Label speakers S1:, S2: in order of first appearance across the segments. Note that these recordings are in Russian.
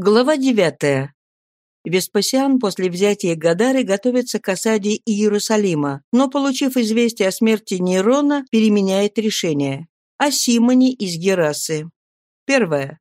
S1: Глава девятая. Веспасиан после взятия Гадары готовится к осаде Иерусалима, но, получив известие о смерти Нерона, переменяет решение. О Симоне из Герасы. Первое.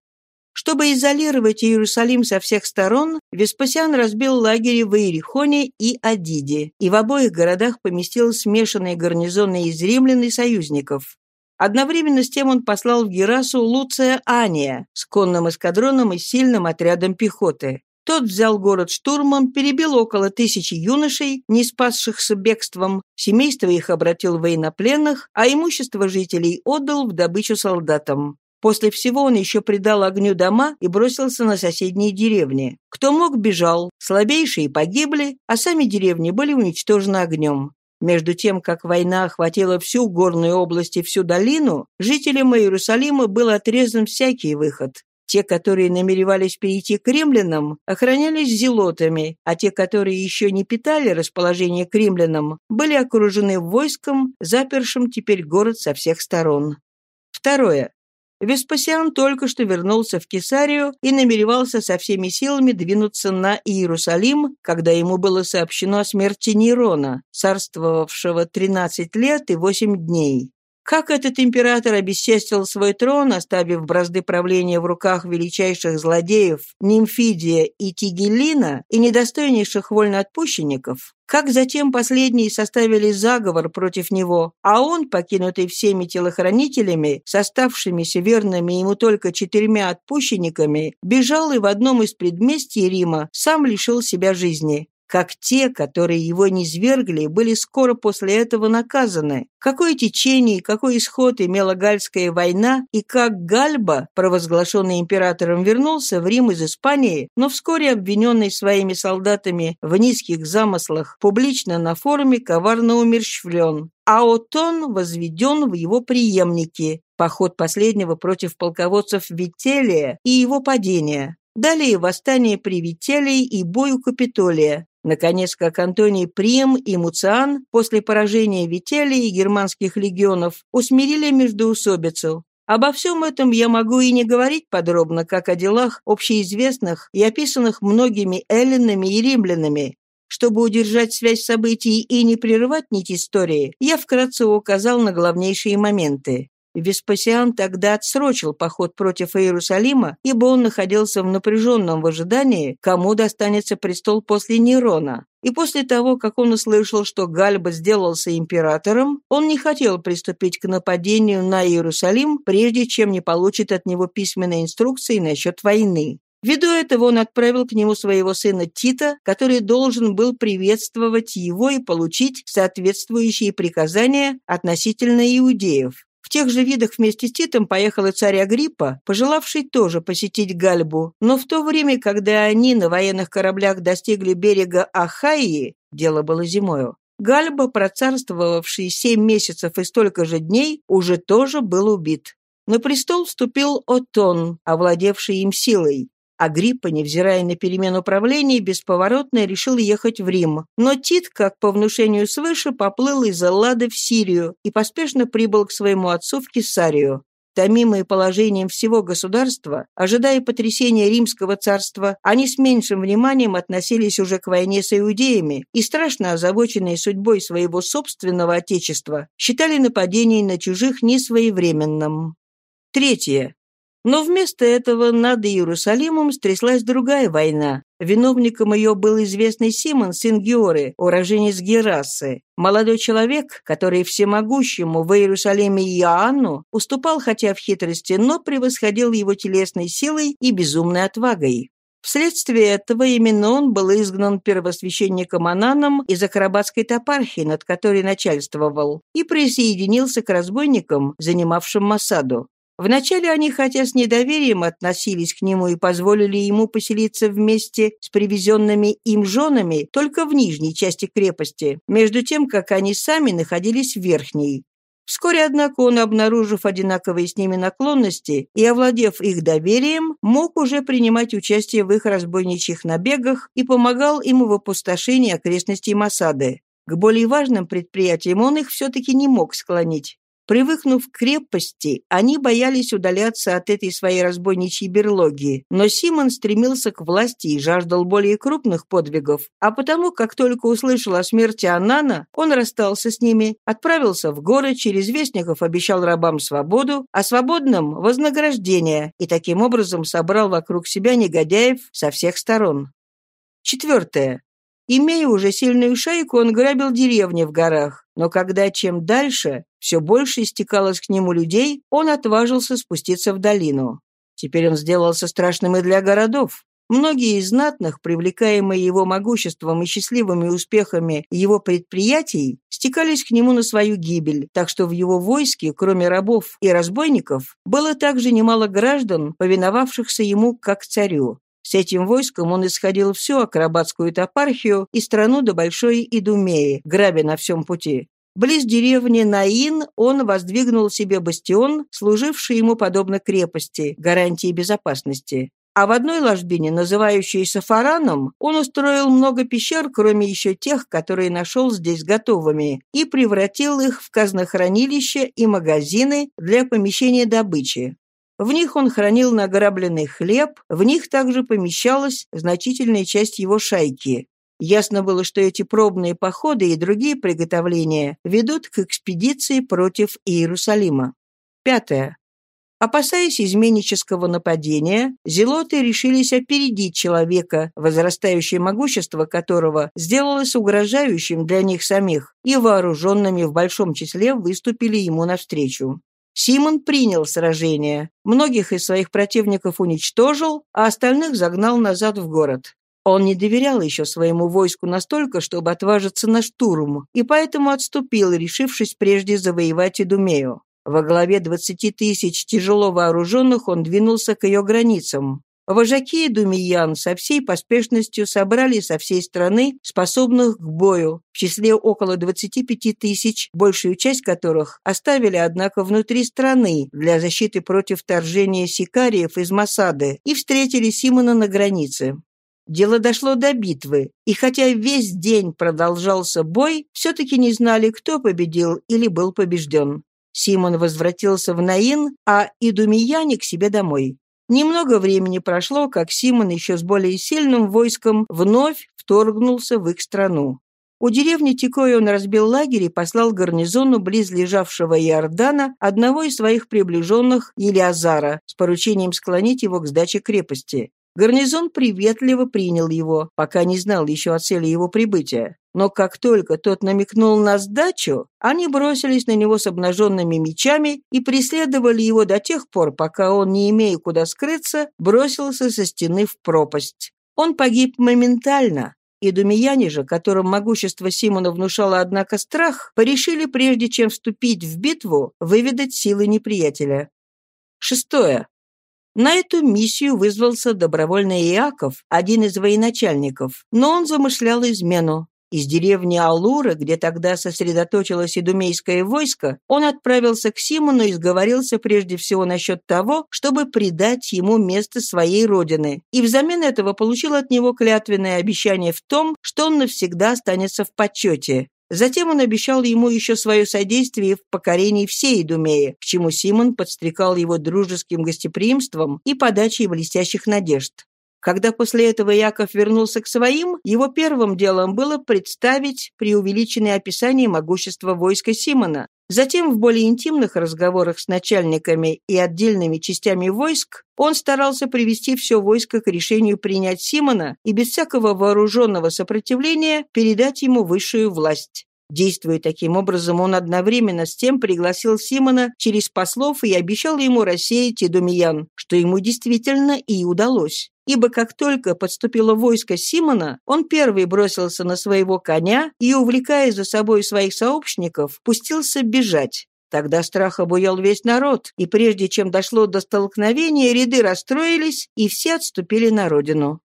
S1: Чтобы изолировать Иерусалим со всех сторон, Веспасиан разбил лагеря в Иерихоне и Адиде, и в обоих городах поместил смешанные гарнизоны из римлян и союзников. Одновременно с тем он послал в Герасу Луция Ания с конным эскадроном и сильным отрядом пехоты. Тот взял город штурмом, перебил около тысячи юношей, не спасшихся бегством, семейство их обратил в военнопленных, а имущество жителей отдал в добычу солдатам. После всего он еще придал огню дома и бросился на соседние деревни. Кто мог, бежал, слабейшие погибли, а сами деревни были уничтожены огнем. Между тем, как война охватила всю горную область и всю долину, жителям Иерусалима был отрезан всякий выход. Те, которые намеревались перейти к римлянам, охранялись зелотами, а те, которые еще не питали расположение к римлянам, были окружены войском, запершим теперь город со всех сторон. Второе. Веспасиан только что вернулся в Кесарию и намеревался со всеми силами двинуться на Иерусалим, когда ему было сообщено о смерти Нерона, царствовавшего 13 лет и 8 дней. Как этот император обесчестил свой трон, оставив бразды правления в руках величайших злодеев Нимфидия и Тигелина и недостойнейших вольноотпущенников, как затем последние составили заговор против него, а он, покинутый всеми телохранителями, составшимися верными ему только четырьмя отпущенниками, бежал и в одном из предместий Рима сам лишил себя жизни как те, которые его низвергли, были скоро после этого наказаны. Какое течение и какой исход имела Гальская война, и как Гальба, провозглашенный императором, вернулся в Рим из Испании, но вскоре обвиненный своими солдатами в низких замыслах, публично на форуме коварно умерщвлен. А Отон возведен в его преемники. Поход последнего против полководцев Вителия и его падение. Далее восстание при Вителии и бой у Капитолия. Наконец, как Антоний Прим и Муциан после поражения Вителии и германских легионов усмирили междоусобицу. Обо всем этом я могу и не говорить подробно, как о делах общеизвестных и описанных многими эллинами и римлянами. Чтобы удержать связь событий и не прерывать нить истории, я вкратце указал на главнейшие моменты. Веспасиан тогда отсрочил поход против Иерусалима, ибо он находился в напряженном ожидании, кому достанется престол после Нерона. И после того, как он услышал, что Гальба сделался императором, он не хотел приступить к нападению на Иерусалим, прежде чем не получит от него письменной инструкции насчет войны. Ввиду этого он отправил к нему своего сына Тита, который должен был приветствовать его и получить соответствующие приказания относительно иудеев. В тех же видах вместе с Титом поехал и царь Агриппа, пожелавший тоже посетить Гальбу. Но в то время, когда они на военных кораблях достигли берега Ахайи, дело было зимою, Гальба, процарствовавший семь месяцев и столько же дней, уже тоже был убит. На престол вступил Отон, овладевший им силой. Агриппа, невзирая на перемену правления, бесповоротно решил ехать в Рим. Но Тит, как по внушению свыше, поплыл из Эллады в Сирию и поспешно прибыл к своему отцу в Кесарию. Томимые положением всего государства, ожидая потрясения римского царства, они с меньшим вниманием относились уже к войне с иудеями и, страшно озабоченные судьбой своего собственного отечества, считали нападение на чужих несвоевременным. Третье. Но вместо этого над Иерусалимом стряслась другая война. Виновником ее был известный Симон, сын уроженец Герасы. Молодой человек, который всемогущему в Иерусалиме Иоанну уступал хотя в хитрости, но превосходил его телесной силой и безумной отвагой. Вследствие этого именно он был изгнан первосвященником Ананом из акробатской топархии, над которой начальствовал, и присоединился к разбойникам, занимавшим Масаду. Вначале они, хотя с недоверием относились к нему и позволили ему поселиться вместе с привезенными им женами только в нижней части крепости, между тем, как они сами находились в верхней. Вскоре, однако, он, обнаружив одинаковые с ними наклонности и овладев их доверием, мог уже принимать участие в их разбойничьих набегах и помогал им в опустошении окрестностей Масады. К более важным предприятиям он их все-таки не мог склонить. Привыкнув к крепости, они боялись удаляться от этой своей разбойничьей берлоги, но Симон стремился к власти и жаждал более крупных подвигов, а потому, как только услышал о смерти Анана, он расстался с ними, отправился в город, через вестников обещал рабам свободу, а свободным – вознаграждение, и таким образом собрал вокруг себя негодяев со всех сторон. Четвертое. Имея уже сильную шайку, он грабил деревни в горах. Но когда чем дальше, все больше истекалось к нему людей, он отважился спуститься в долину. Теперь он сделался страшным и для городов. Многие из знатных, привлекаемые его могуществом и счастливыми успехами его предприятий, стекались к нему на свою гибель, так что в его войске, кроме рабов и разбойников, было также немало граждан, повиновавшихся ему как царю. С этим войском он исходил всю акробатскую топархию и страну до Большой Идумеи, грабя на всем пути. Близ деревни Наин он воздвигнул себе бастион, служивший ему подобно крепости, гарантии безопасности. А в одной ложбине, называющейся Фараном, он устроил много пещер, кроме еще тех, которые нашел здесь готовыми, и превратил их в казнохранилища и магазины для помещения добычи. В них он хранил награбленный хлеб, в них также помещалась значительная часть его шайки. Ясно было, что эти пробные походы и другие приготовления ведут к экспедиции против Иерусалима. Пятое. Опасаясь изменнического нападения, зелоты решились опередить человека, возрастающее могущество которого сделалось угрожающим для них самих, и вооруженными в большом числе выступили ему навстречу. Симон принял сражение, многих из своих противников уничтожил, а остальных загнал назад в город. Он не доверял еще своему войску настолько, чтобы отважиться на штурм, и поэтому отступил, решившись прежде завоевать Идумею. Во главе двадцати тысяч тяжело вооруженных он двинулся к ее границам. Вожаки Думиян со всей поспешностью собрали со всей страны способных к бою, в числе около 25 тысяч, большую часть которых оставили, однако, внутри страны для защиты против вторжения сикариев из Масады и встретили Симона на границе. Дело дошло до битвы, и хотя весь день продолжался бой, все-таки не знали, кто победил или был побежден. Симон возвратился в Наин, а Идумияне к себе домой. Немного времени прошло, как Симон еще с более сильным войском вновь вторгнулся в их страну. У деревни Тикой он разбил лагерь и послал гарнизону близ лежавшего Иордана одного из своих приближенных Елиазара с поручением склонить его к сдаче крепости. Гарнизон приветливо принял его, пока не знал еще о цели его прибытия. Но как только тот намекнул на сдачу, они бросились на него с обнаженными мечами и преследовали его до тех пор, пока он, не имея куда скрыться, бросился со стены в пропасть. Он погиб моментально, и думияне же, которым могущество Симона внушало, однако, страх, порешили, прежде чем вступить в битву, выведать силы неприятеля. Шестое. На эту миссию вызвался добровольный Иаков, один из военачальников, но он замышлял измену. Из деревни Алура, где тогда сосредоточилось идумейское войско, он отправился к Симону и сговорился прежде всего насчет того, чтобы предать ему место своей родины, и взамен этого получил от него клятвенное обещание в том, что он навсегда останется в почете. Затем он обещал ему еще свое содействие в покорении всей Идумеи, к чему Симон подстрекал его дружеским гостеприимством и подачей блестящих надежд. Когда после этого Яков вернулся к своим, его первым делом было представить преувеличенное описание могущества войска Симона. Затем в более интимных разговорах с начальниками и отдельными частями войск он старался привести все войско к решению принять Симона и без всякого вооруженного сопротивления передать ему высшую власть. Действуя таким образом, он одновременно с тем пригласил Симона через послов и обещал ему рассеять Идумиян, что ему действительно и удалось. Ибо как только подступило войско Симона, он первый бросился на своего коня и, увлекая за собой своих сообщников, пустился бежать. Тогда страх обуял весь народ, и прежде чем дошло до столкновения, ряды расстроились, и все отступили на родину.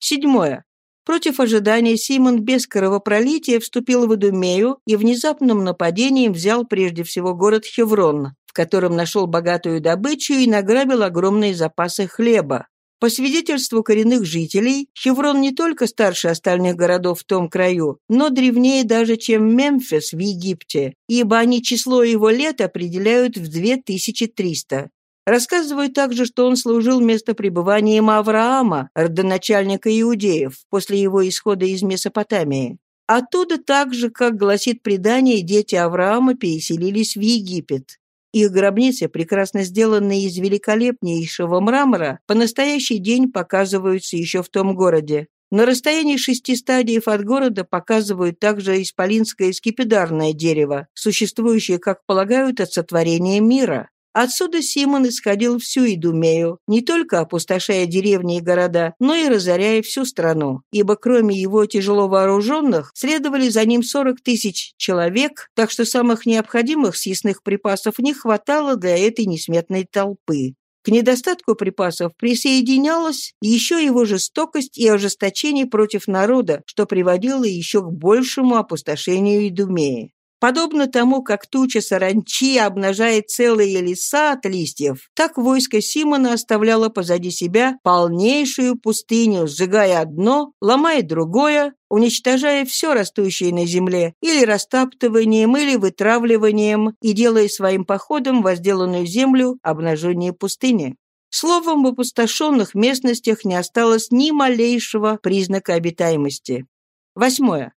S1: Седьмое. Против ожидания Симон без кровопролития вступил в Идумею и внезапным нападением взял прежде всего город Хеврон, в котором нашел богатую добычу и награбил огромные запасы хлеба. По свидетельству коренных жителей, Хеврон не только старше остальных городов в том краю, но древнее даже, чем Мемфис в Египте, ибо они число его лет определяют в 2300. Рассказывают также, что он служил местопребыванием Авраама, родоначальника иудеев, после его исхода из Месопотамии. Оттуда так же, как гласит предание, дети Авраама переселились в Египет. Их гробницы, прекрасно сделанные из великолепнейшего мрамора, по настоящий день показываются еще в том городе. На расстоянии шести стадиев от города показывают также исполинское скипидарное дерево, существующее, как полагают, от сотворения мира. Отсюда Симон исходил всю Идумею, не только опустошая деревни и города, но и разоряя всю страну, ибо кроме его тяжело вооруженных следовали за ним 40 тысяч человек, так что самых необходимых съестных припасов не хватало для этой несметной толпы. К недостатку припасов присоединялась еще его жестокость и ожесточение против народа, что приводило еще к большему опустошению Идумеи. Подобно тому, как туча саранчи обнажает целые леса от листьев, так войско Симона оставляло позади себя полнейшую пустыню, сжигая одно, ломая другое, уничтожая все растущее на земле, или растаптыванием, или вытравливанием, и делая своим походом возделанную землю обнажение пустыни. Словом, в опустошенных местностях не осталось ни малейшего признака обитаемости. Восьмое.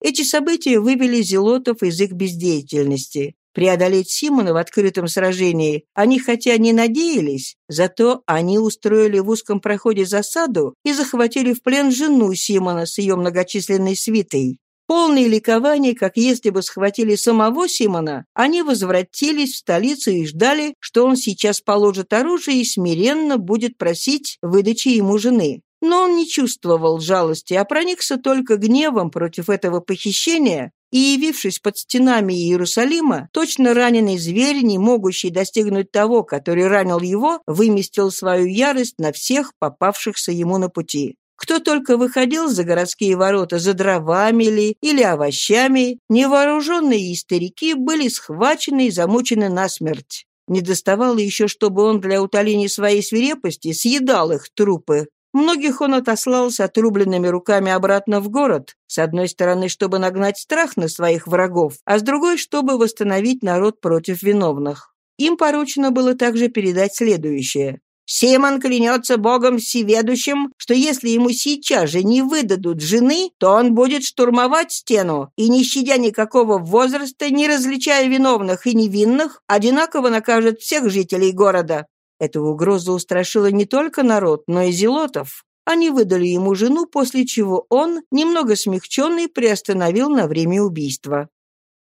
S1: Эти события вывели зелотов из их бездеятельности. Преодолеть Симона в открытом сражении они хотя не надеялись, зато они устроили в узком проходе засаду и захватили в плен жену Симона с ее многочисленной свитой. Полные ликования, как если бы схватили самого Симона, они возвратились в столицу и ждали, что он сейчас положит оружие и смиренно будет просить выдачи ему жены. Но он не чувствовал жалости, а проникся только гневом против этого похищения и, явившись под стенами Иерусалима, точно раненый зверь, не могущий достигнуть того, который ранил его, выместил свою ярость на всех попавшихся ему на пути. Кто только выходил за городские ворота за дровами ли или овощами, невооруженные и старики были схвачены и замучены насмерть. Не доставало еще, чтобы он для утоления своей свирепости съедал их трупы, Многих он отослал с отрубленными руками обратно в город, с одной стороны, чтобы нагнать страх на своих врагов, а с другой, чтобы восстановить народ против виновных. Им поручено было также передать следующее. Симон клянется Богом Всеведущим, что если ему сейчас же не выдадут жены, то он будет штурмовать стену и, не щадя никакого возраста, не различая виновных и невинных, одинаково накажет всех жителей города. Эта угроза устрашила не только народ, но и зелотов. Они выдали ему жену, после чего он, немного смягченный, приостановил на время убийства.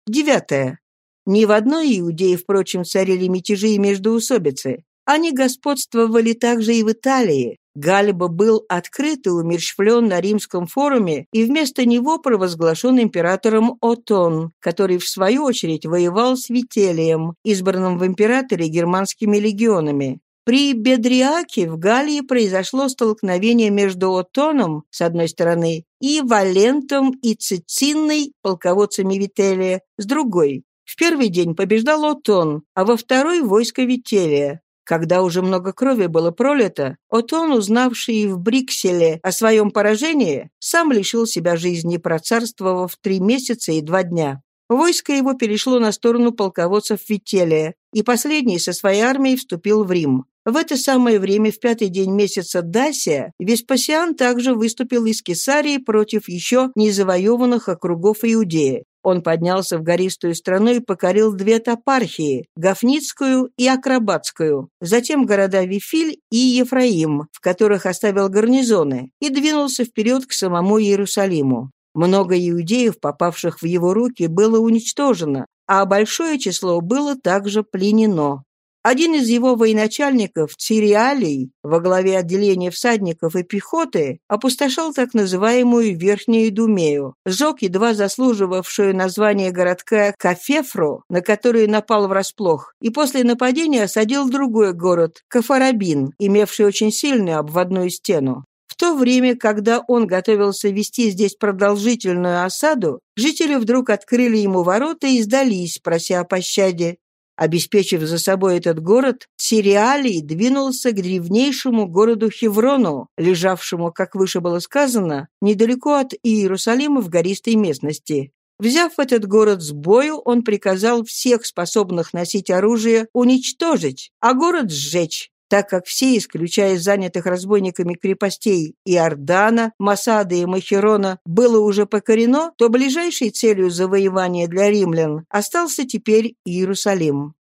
S1: Девятое. Ни в одной иудее, впрочем, царили мятежи и междоусобицы. Они господствовали также и в Италии. Гальба был открыт и умерщвлен на римском форуме и вместо него провозглашен императором Отон, который, в свою очередь, воевал с Вителием, избранным в императоре германскими легионами. При Бедриаке в Галлии произошло столкновение между Отоном, с одной стороны, и Валентом и Цицинной, полководцами Вителия, с другой. В первый день побеждал Отон, а во второй – войско Вителия. Когда уже много крови было пролито, Отон, узнавший в Брикселе о своем поражении, сам лишил себя жизни, процарствовав три месяца и два дня. Войско его перешло на сторону полководцев Вителия, и последний со своей армией вступил в Рим. В это самое время, в пятый день месяца Дасия, Веспасиан также выступил из Кесарии против еще незавоеванных округов Иудеи. Он поднялся в гористую страну и покорил две топархии – Гафницкую и Акробатскую, затем города Вифиль и Ефраим, в которых оставил гарнизоны, и двинулся вперед к самому Иерусалиму. Много иудеев, попавших в его руки, было уничтожено, а большое число было также пленено. Один из его военачальников, Цириалий, во главе отделения всадников и пехоты, опустошал так называемую Верхнюю Думею, сжег едва заслуживавшую название городка Кафефру, на которую напал врасплох, и после нападения осадил другой город, Кафарабин, имевший очень сильную обводную стену. В то время, когда он готовился вести здесь продолжительную осаду, жители вдруг открыли ему ворота и сдались, прося о пощаде. Обеспечив за собой этот город, Сириалий двинулся к древнейшему городу Хеврону, лежавшему, как выше было сказано, недалеко от Иерусалима в гористой местности. Взяв этот город с бою, он приказал всех способных носить оружие уничтожить, а город сжечь, так как все, исключая занятых разбойниками крепостей Иордана, Масада и Махерона, было уже покорено, то ближайшей целью завоевания для римлян остался теперь Иерусалим.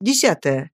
S1: Десятое.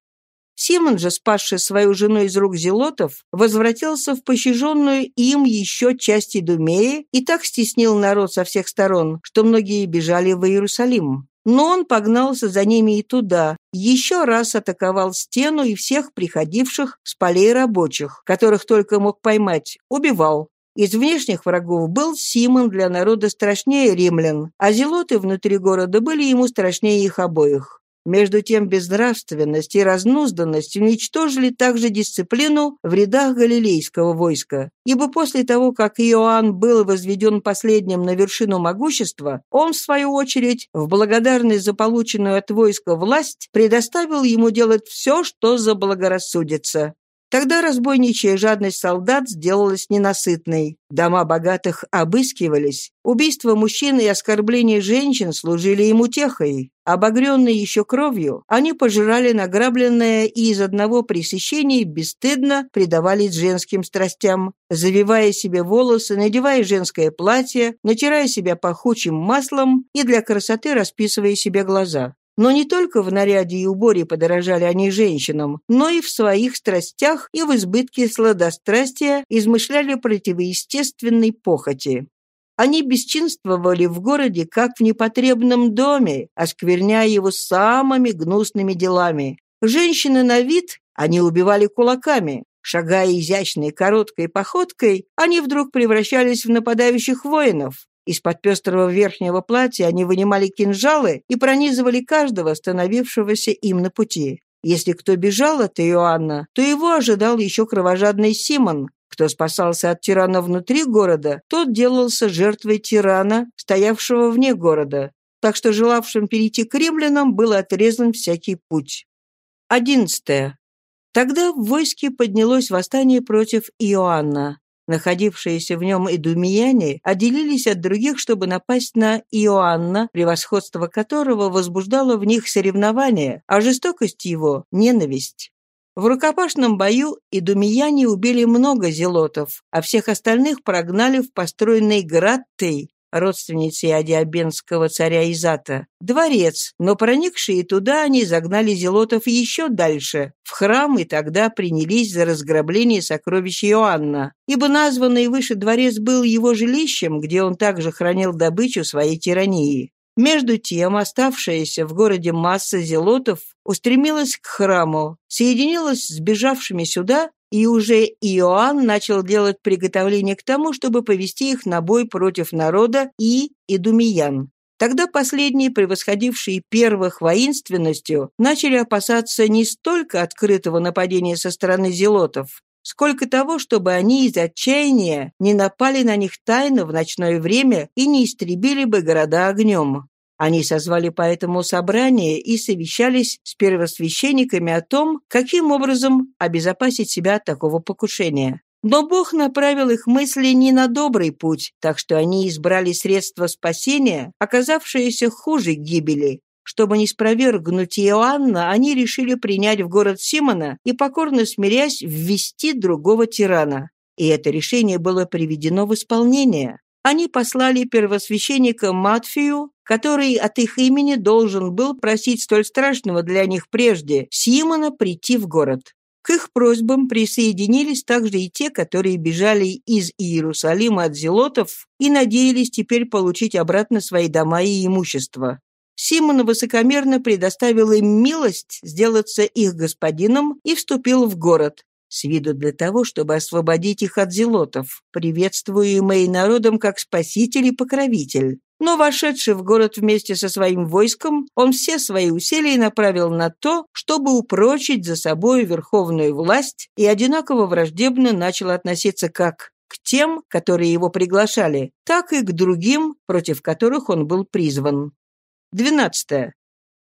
S1: Симон же, спасший свою жену из рук зелотов, возвратился в пощаженную им еще часть Идумеи и так стеснил народ со всех сторон, что многие бежали в Иерусалим. Но он погнался за ними и туда, еще раз атаковал стену и всех приходивших с полей рабочих, которых только мог поймать, убивал. Из внешних врагов был Симон для народа страшнее римлян, а зелоты внутри города были ему страшнее их обоих. Между тем безнравственность и разнузданность уничтожили также дисциплину в рядах галилейского войска, ибо после того, как Иоанн был возведен последним на вершину могущества, он, в свою очередь, в благодарность за полученную от войска власть, предоставил ему делать все, что заблагорассудится. Тогда разбойничья жадность солдат сделалась ненасытной. Дома богатых обыскивались. Убийства мужчин и оскорбления женщин служили им утехой. Обогренные еще кровью, они пожирали награбленное и из одного пресыщения бесстыдно предавались женским страстям, завивая себе волосы, надевая женское платье, натирая себя пахучим маслом и для красоты расписывая себе глаза. Но не только в наряде и уборе подорожали они женщинам, но и в своих страстях и в избытке сладострастия измышляли противоестественной похоти. Они бесчинствовали в городе, как в непотребном доме, оскверняя его самыми гнусными делами. Женщины на вид они убивали кулаками. Шагая изящной короткой походкой, они вдруг превращались в нападающих воинов. Из-под пестрого верхнего платья они вынимали кинжалы и пронизывали каждого, становившегося им на пути. Если кто бежал от Иоанна, то его ожидал еще кровожадный Симон. Кто спасался от тирана внутри города, тот делался жертвой тирана, стоявшего вне города. Так что желавшим перейти к римлянам был отрезан всякий путь. Одиннадцатое. Тогда в войске поднялось восстание против Иоанна. Находившиеся в нем идумияне отделились от других, чтобы напасть на Иоанна, превосходство которого возбуждало в них соревнование, а жестокость его — ненависть. В рукопашном бою идумияне убили много зелотов, а всех остальных прогнали в построенный Граттей, родственницей Адиабенского царя Изата, дворец, но проникшие туда они загнали зелотов еще дальше, в храм, и тогда принялись за разграбление сокровищ Иоанна, ибо названный выше дворец был его жилищем, где он также хранил добычу своей тирании. Между тем, оставшаяся в городе масса зелотов устремилась к храму, соединилась с бежавшими сюда и уже Иоанн начал делать приготовления к тому, чтобы повести их на бой против народа и идумиян. Тогда последние, превосходившие первых воинственностью, начали опасаться не столько открытого нападения со стороны зелотов, сколько того, чтобы они из отчаяния не напали на них тайно в ночное время и не истребили бы города огнем. Они созвали поэтому собрание и совещались с первосвященниками о том, каким образом обезопасить себя от такого покушения. Но Бог направил их мысли не на добрый путь, так что они избрали средство спасения, оказавшееся хуже гибели. Чтобы не спровергнуть Иоанна, они решили принять в город Симона и, покорно смирясь, ввести другого тирана. И это решение было приведено в исполнение. Они послали первосвященника Матфию который от их имени должен был просить столь страшного для них прежде Симона прийти в город. К их просьбам присоединились также и те, которые бежали из Иерусалима от зелотов и надеялись теперь получить обратно свои дома и имущество. Симон высокомерно предоставил им милость сделаться их господином и вступил в город, с виду для того, чтобы освободить их от зелотов, приветствуемый народом как спаситель и покровитель. Но, вошедший в город вместе со своим войском, он все свои усилия направил на то, чтобы упрочить за собой верховную власть и одинаково враждебно начал относиться как к тем, которые его приглашали, так и к другим, против которых он был призван. 12.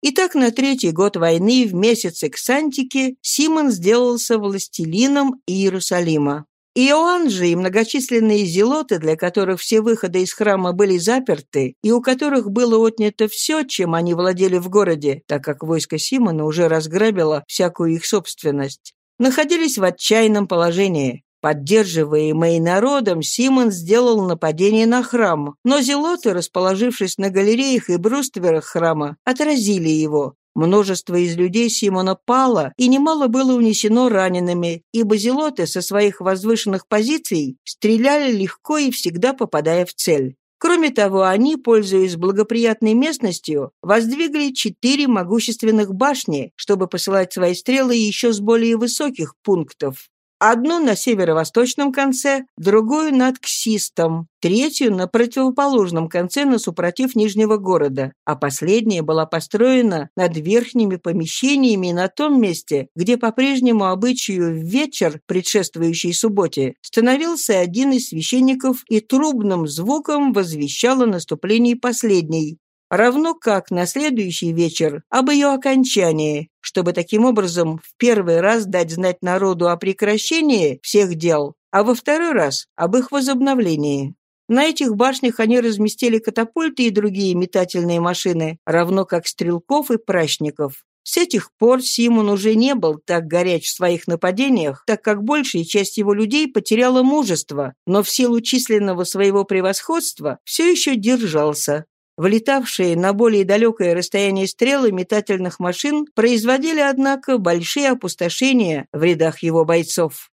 S1: И так на третий год войны в месяце Ксантики Симон сделался властелином Иерусалима. Иоанн же и многочисленные зелоты, для которых все выходы из храма были заперты, и у которых было отнято все, чем они владели в городе, так как войско Симона уже разграбило всякую их собственность, находились в отчаянном положении. Поддерживаемый народом, Симон сделал нападение на храм, но зелоты, расположившись на галереях и брустверах храма, отразили его, Множество из людей Симона пало, и немало было унесено ранеными, ибо зелоты со своих возвышенных позиций стреляли легко и всегда попадая в цель. Кроме того, они, пользуясь благоприятной местностью, воздвигли четыре могущественных башни, чтобы посылать свои стрелы еще с более высоких пунктов. Одну на северо-восточном конце, другую над Ксистом, третью на противоположном конце на супротив Нижнего города, а последняя была построена над верхними помещениями на том месте, где по прежнему обычаю в вечер, предшествующий субботе, становился один из священников и трубным звуком возвещал о наступлении последней, равно как на следующий вечер об ее окончании, чтобы таким образом в первый раз дать знать народу о прекращении всех дел, а во второй раз об их возобновлении. На этих башнях они разместили катапульты и другие метательные машины, равно как стрелков и прачников. С этих пор Симон уже не был так горяч в своих нападениях, так как большая часть его людей потеряла мужество, но в силу численного своего превосходства все еще держался, Влетавшие на более далекое расстояние стрелы метательных машин производили, однако, большие опустошения в рядах его бойцов.